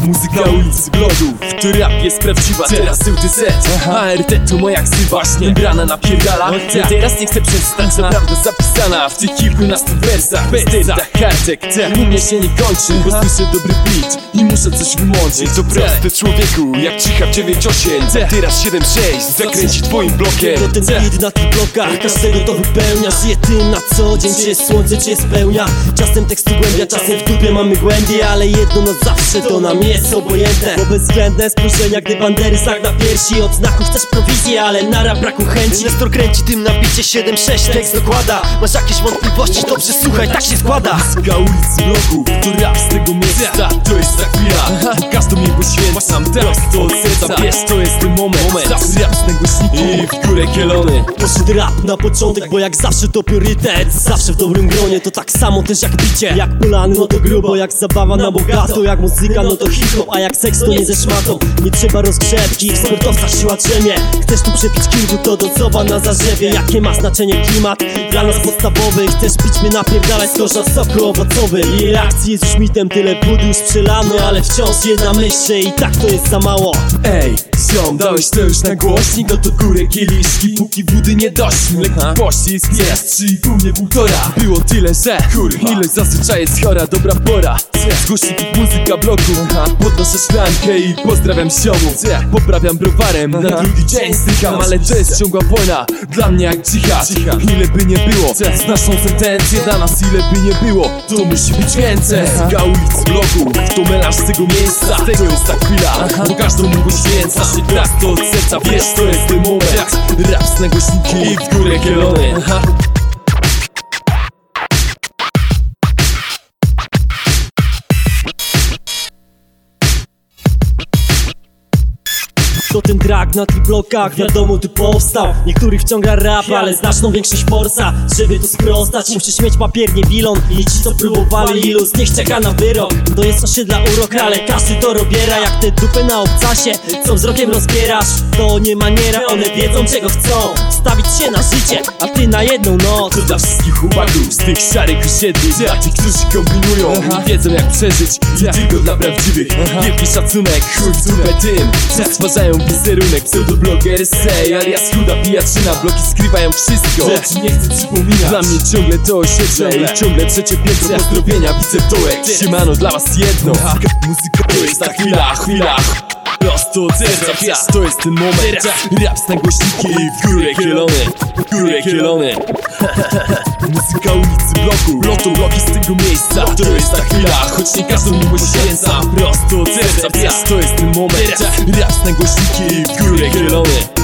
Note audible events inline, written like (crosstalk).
Muzyka ulicy blogu To rap jest prawdziwa, teraz UTZ ART to moja ksywa Właśnie brana napierdala Teraz nie chcę przestać, co prawda zapisana W tych kilkunastu wersach. Bez dętach kartek U mnie się nie kończy, bo słyszę dobry beat I muszę coś wymącić To proste człowieku, jak cicha 9-8 Teraz 7-6, zakręci twoim blokiem. To ten beat na tych blokach, każdego to wypełnia Żyję tym na co dzień, czy słońce, czy jest pełnia Czasem tekstu głębia, czasem w dupie mamy głębie Ale jedno na zawsze to nam jest obojętne. Bo bezwzględne spojrzenia, gdy bandery znak na piersi. Od znaku chcesz prowizję, ale nara braku chęci. Inwestor kręci tym na bicie 7-6, tekst dokłada. Masz jakieś wątpliwości, dobrze słuchaj, tak się składa. Muzyka ulicy blogu To rap z tego miejsca To jest ta chwila. Bo każdą mi poświęcam Prosto od serca Wiesz to jest ten moment. Zawsze rap z I w górę kielony. Poszedł rap na początek, bo jak zawsze to priorytet. Zawsze w dobrym gronie, to tak samo też jak bicie. Jak plany, no to grubo, jak zabawa na bogato. Jak muzyka, no to hip-hop, a jak seks, to nie ze szmatą. Nie trzeba rozgrzewki, w sportowcach siła drzemie Chcesz tu przepić kilku, to docowa na zarzewie. Jakie ma znaczenie klimat? Dla nas podstawowy Chcesz pić mnie napierdalać, to że soku owocowy I akcji jest już mitem, tyle budu już przelano Ale wciąż jedna myśl, i tak to jest za mało. Ej, dałeś to już na głośnik No to górę kieliszki, póki wody nie doszły Lekki pościsk, jest trzy i pół, nie półtora. Było tyle, że kurwa. Ilość zazwyczaj jest chora, dobra pora. Z głośników muzyka bloku. Podnoszę szklankę i pozdrawiam ziomów Poprawiam browarem, na drugi dzień stykam Ale to jest ciągła wojna, dla mnie jak dżihad Ile by nie było, z naszą sentencję Dla nas ile by nie było, to musi być więcej. Muzyka ulic bloku, to melanż z tego miejsca. To jest ta chwila, bo każdą mu poświęca Raz to od serca, wiesz, to jest ten moment Rap z i w górę kielony To ten drag na tych blokach, wiadomo tu powstał. Niektórych wciąga rap, ale znaczną większość forsa. Żeby to sprostać, musisz mieć papier, nie bilon. I ci co próbowali, ilu z nich czeka na wyrok. To jest osiedla urok, ale każdy to robiera. Jak te dupy na obcasie, co wzrokiem rozbierasz? To nie maniera, one wiedzą czego chcą. Stawić się na życie, a ty na jedną noc. To dla wszystkich chłopaków z tych szarych osiedli Dla tych, którzy kombinują i wiedzą jak przeżyć. I tylko dla prawdziwych. Wielki szacunek, chuj w tym Co stwarzają wizerunek Pseudobloger say alias chuda pijaczyna Bloki skrywają wszystko. Rzeczy nie chcę przypominać Dla mnie ciągle to osiedle I ciągle trzecie piętro pozdrowienia Widzę dołek. Siemano dla was jedno. Muzyka to jest? Ta chwila, chwila. Prosto od serca, wiesz, to jest ten moment. Rap z nagłośniki i w górę kielony. W górę kielony (laughs) Muzyka ulicy bloku Lotu bloki z tego miejsca. To jest ta chwila, choć nie każdą mi poświęcam Prosto od serca, to jest ten moment. Rap z nagłośniki i w górę kielony